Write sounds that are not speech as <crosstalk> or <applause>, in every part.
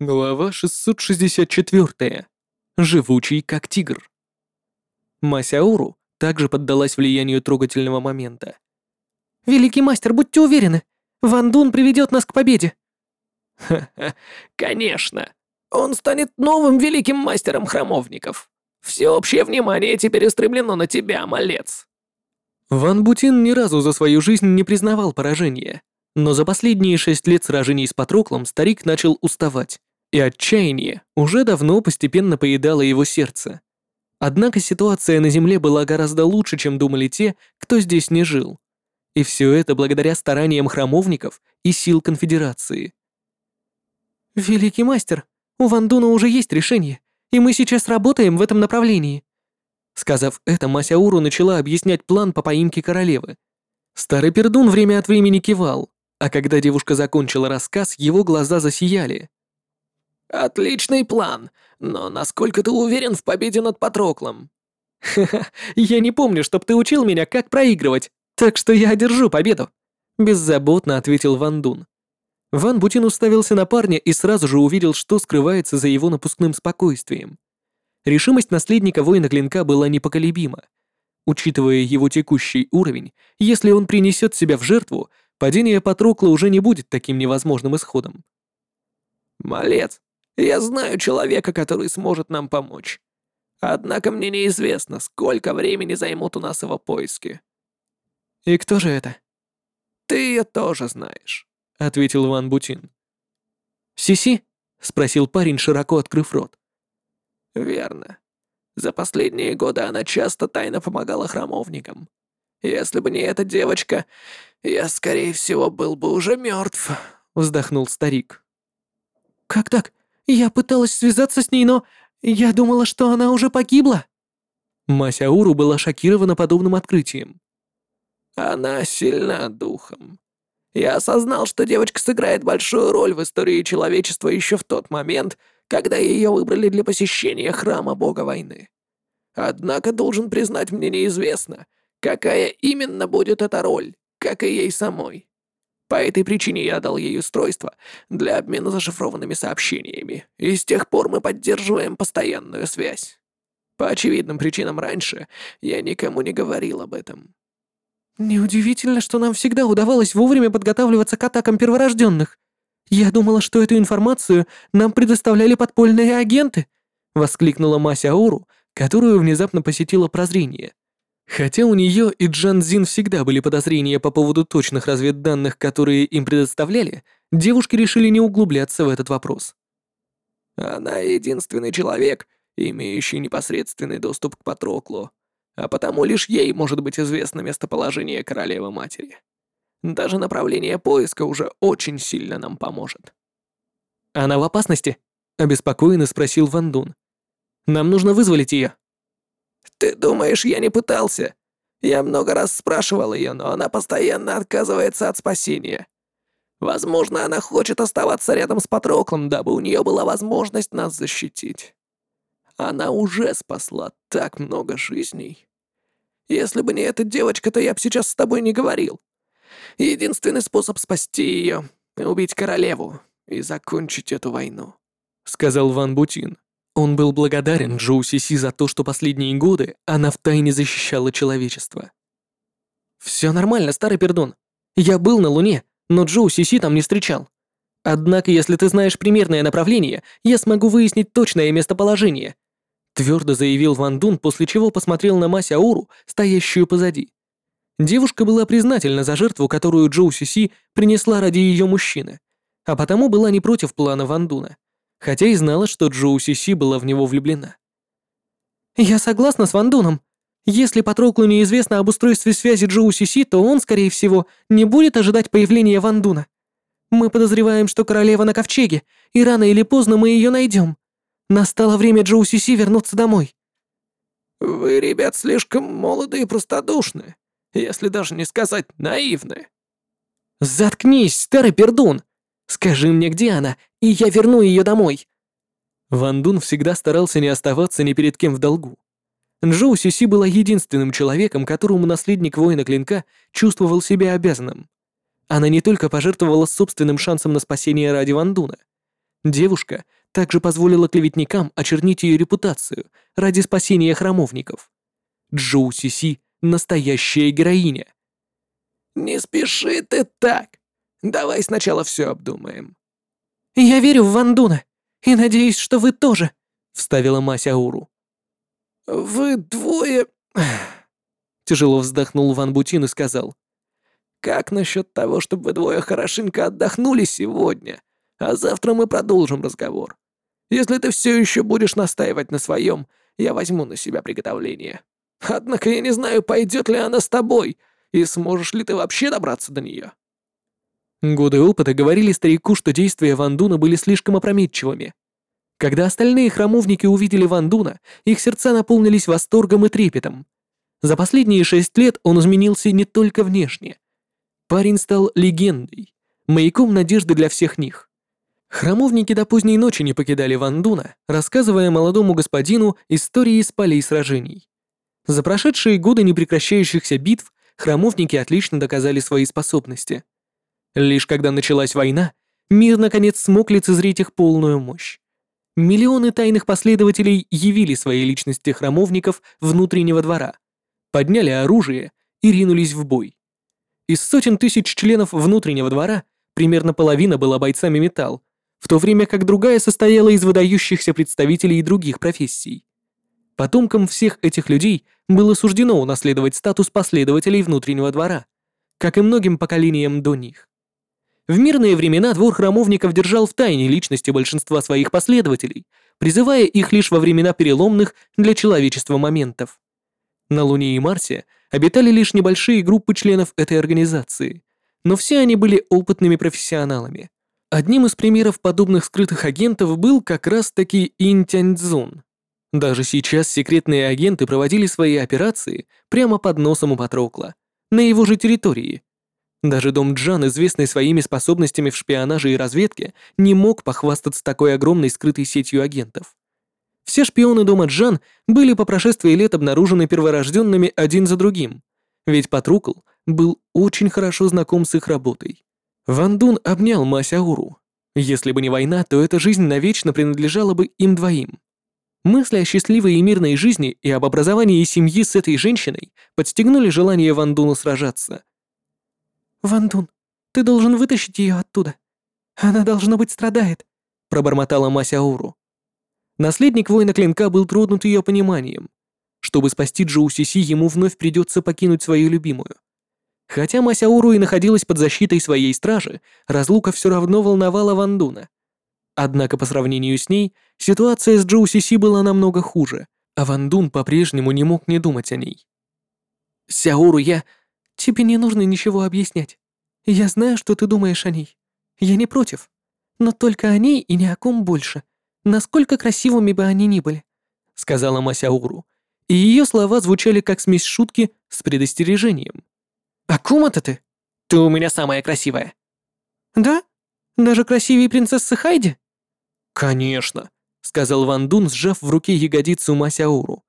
Глава 664. Живучий как тигр. Масяуру также поддалась влиянию трогательного момента. «Великий мастер, будьте уверены, Ван Дун приведет нас к победе!» «Ха-ха, конечно! Он станет новым великим мастером храмовников! Всеобщее внимание теперь устремлено на тебя, малец!» Ван Бутин ни разу за свою жизнь не признавал поражения, но за последние шесть лет сражений с Патроклом старик начал уставать, и отчаяние уже давно постепенно поедало его сердце. Однако ситуация на Земле была гораздо лучше, чем думали те, кто здесь не жил. И все это благодаря стараниям храмовников и сил Конфедерации. «Великий мастер, у Вандуна уже есть решение, и мы сейчас работаем в этом направлении». Сказав это, Масяуру начала объяснять план по поимке королевы. Старый пердун время от времени кивал, а когда девушка закончила рассказ, его глаза засияли. «Отличный план, но насколько ты уверен в победе над Патроклом?» «Ха-ха, <laughs> я не помню, чтоб ты учил меня, как проигрывать, так что я одержу победу», беззаботно ответил Ван Дун. Ван Бутин уставился на парня и сразу же увидел, что скрывается за его напускным спокойствием. Решимость наследника воина клинка была непоколебима. Учитывая его текущий уровень, если он принесет себя в жертву, падение Патрокла уже не будет таким невозможным исходом. «Малец, я знаю человека, который сможет нам помочь. Однако мне неизвестно, сколько времени займут у нас его поиски». «И кто же это?» «Ты ее тоже знаешь», — ответил Ван Бутин. «Сиси?» — спросил парень, широко открыв рот. «Верно. За последние годы она часто тайно помогала храмовникам. Если бы не эта девочка, я, скорее всего, был бы уже мертв», — вздохнул старик. «Как так? Я пыталась связаться с ней, но я думала, что она уже погибла». Масяуру была шокирована подобным открытием. «Она сильна духом. Я осознал, что девочка сыграет большую роль в истории человечества еще в тот момент, когда ее выбрали для посещения храма бога войны. Однако, должен признать, мне неизвестно, какая именно будет эта роль, как и ей самой. По этой причине я дал ей устройство для обмена зашифрованными сообщениями, и с тех пор мы поддерживаем постоянную связь. По очевидным причинам раньше я никому не говорил об этом. Неудивительно, что нам всегда удавалось вовремя подготавливаться к атакам перворожденных. Я думала, что эту информацию нам предоставляли подпольные агенты, воскликнула Мася Ауру, которую внезапно посетило прозрение. Хотя у нее и Джан Зин всегда были подозрения по поводу точных разведданных, которые им предоставляли, девушки решили не углубляться в этот вопрос. Она единственный человек, имеющий непосредственный доступ к Патроклу, а потому лишь ей может быть известно местоположение королевы-матери. Даже направление поиска уже очень сильно нам поможет. «Она в опасности?» — обеспокоенно спросил Ван Дун. «Нам нужно вызволить ее». «Ты думаешь, я не пытался? Я много раз спрашивал ее, но она постоянно отказывается от спасения. Возможно, она хочет оставаться рядом с Патроклом, дабы у нее была возможность нас защитить. Она уже спасла так много жизней. Если бы не эта девочка, то я бы сейчас с тобой не говорил. Единственный способ спасти ее — убить королеву и закончить эту войну», — сказал Ван Бутин. Он был благодарен Джоу Сиси за то, что последние годы она втайне защищала человечество. «Все нормально, старый пердон. Я был на Луне, но Джоу Сиси там не встречал. Однако, если ты знаешь примерное направление, я смогу выяснить точное местоположение», твердо заявил Ван Дун, после чего посмотрел на Мася Ауру, стоящую позади. Девушка была признательна за жертву, которую Джоу Сиси принесла ради ее мужчины, а потому была не против плана Ван Дуна хотя и знала, что Джоу Сиси была в него влюблена. «Я согласна с Ван Дуном. Если Патроклу неизвестно об устройстве связи Джоу Сиси, то он, скорее всего, не будет ожидать появления Ван Дуна. Мы подозреваем, что королева на ковчеге, и рано или поздно мы ее найдем. Настало время Джоу Сиси вернуться домой». «Вы, ребят, слишком молоды и простодушны, если даже не сказать наивны». «Заткнись, старый пердун! Скажи мне, где она, и я верну ее домой». Ван Дун всегда старался не оставаться ни перед кем в долгу. Джоу Сиси была единственным человеком, которому наследник воина клинка чувствовал себя обязанным. Она не только пожертвовала собственным шансом на спасение ради Ван Дуна, Девушка также позволила клеветникам очернить ее репутацию ради спасения храмовников. Джоу Сиси — настоящая героиня. «Не спеши ты так. Давай сначала все обдумаем». «Я верю в Вандуна и надеюсь, что вы тоже», — вставила Мася Ауру. «Вы двое...» Тяжело вздохнул Ван Бутин и сказал. «Как насчет того, чтобы вы двое хорошенько отдохнули сегодня, а завтра мы продолжим разговор? Если ты все еще будешь настаивать на своем, я возьму на себя приготовление. Однако я не знаю, пойдет ли она с тобой, и сможешь ли ты вообще добраться до нее». Годы опыта говорили старику, что действия Вандуна были слишком опрометчивыми. Когда остальные храмовники увидели Вандуна, их сердца наполнились восторгом и трепетом. За последние шесть лет он изменился не только внешне. Парень стал легендой, маяком надежды для всех них. Храмовники до поздней ночи не покидали Вандуна, рассказывая молодому господину истории с полей сражений. За прошедшие годы непрекращающихся битв храмовники отлично доказали свои способности. Лишь когда началась война, мир наконец смог лицезреть их полную мощь. Миллионы тайных последователей явили свои личности храмовников внутреннего двора, подняли оружие и ринулись в бой. Из сотен тысяч членов внутреннего двора примерно половина была бойцами металл, в то время как другая состояла из выдающихся представителей других профессий. Потомкам всех этих людей было суждено унаследовать статус последователей внутреннего двора, как и многим поколениям до них. В мирные времена двор храмовников держал в тайне личности большинства своих последователей, призывая их лишь во времена переломных для человечества моментов. На Луне и Марсе обитали лишь небольшие группы членов этой организации, но все они были опытными профессионалами. Одним из примеров подобных скрытых агентов был как раз-таки Ин Тяньцзун. Даже сейчас секретные агенты проводили свои операции прямо под носом у Патрокла, на его же территории – даже дом Джан, известный своими способностями в шпионаже и разведке, не мог похвастаться такой огромной скрытой сетью агентов. Все шпионы дома Джан были по прошествии лет обнаружены перворожденными один за другим, ведь Патрукл был очень хорошо знаком с их работой. Ван Дун обнял Масяуру. Если бы не война, то эта жизнь навечно принадлежала бы им двоим. Мысли о счастливой и мирной жизни и об образовании семьи с этой женщиной подстегнули желание Ван Дуна сражаться. «Вандун, ты должен вытащить ее оттуда. Она, должно быть, страдает», — пробормотала Мася Ауру. Наследник воина клинка был тронут ее пониманием. Чтобы спасти Джоу Сиси, ему вновь придется покинуть свою любимую. Хотя Мася Ауру и находилась под защитой своей стражи, разлука все равно волновала Вандуна. Однако по сравнению с ней, ситуация с Джоу Сиси была намного хуже, а Вандун по-прежнему не мог не думать о ней. «Сяору, я...» Тебе не нужно ничего объяснять. Я знаю, что ты думаешь о ней. Я не против. Но только о ней и ни о ком больше. Насколько красивыми бы они ни были», — сказала Масяуру. И ее слова звучали как смесь шутки с предостережением. «О ком это ты? Ты у меня самая красивая». «Да? Даже красивее принцессы Хайди?» «Конечно», — сказал Ван Дун, сжав в руке ягодицу Масяуру.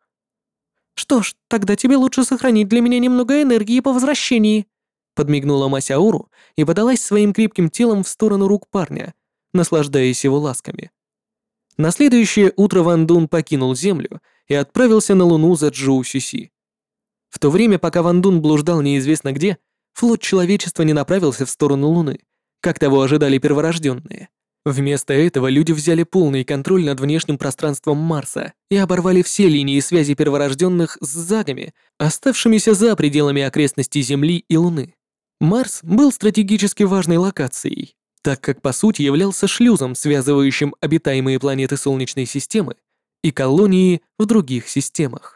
«Что ж, тогда тебе лучше сохранить для меня немного энергии по возвращении», подмигнула Масяуру и подалась своим крепким телом в сторону рук парня, наслаждаясь его ласками. На следующее утро Ван Дун покинул Землю и отправился на Луну за Джоу Сюси. В то время, пока Ван Дун блуждал неизвестно где, флот человечества не направился в сторону Луны, как того ожидали перворожденные. Вместо этого люди взяли полный контроль над внешним пространством Марса и оборвали все линии связи перворожденных с загами, оставшимися за пределами окрестностей Земли и Луны. Марс был стратегически важной локацией, так как по сути являлся шлюзом, связывающим обитаемые планеты Солнечной системы и колонии в других системах.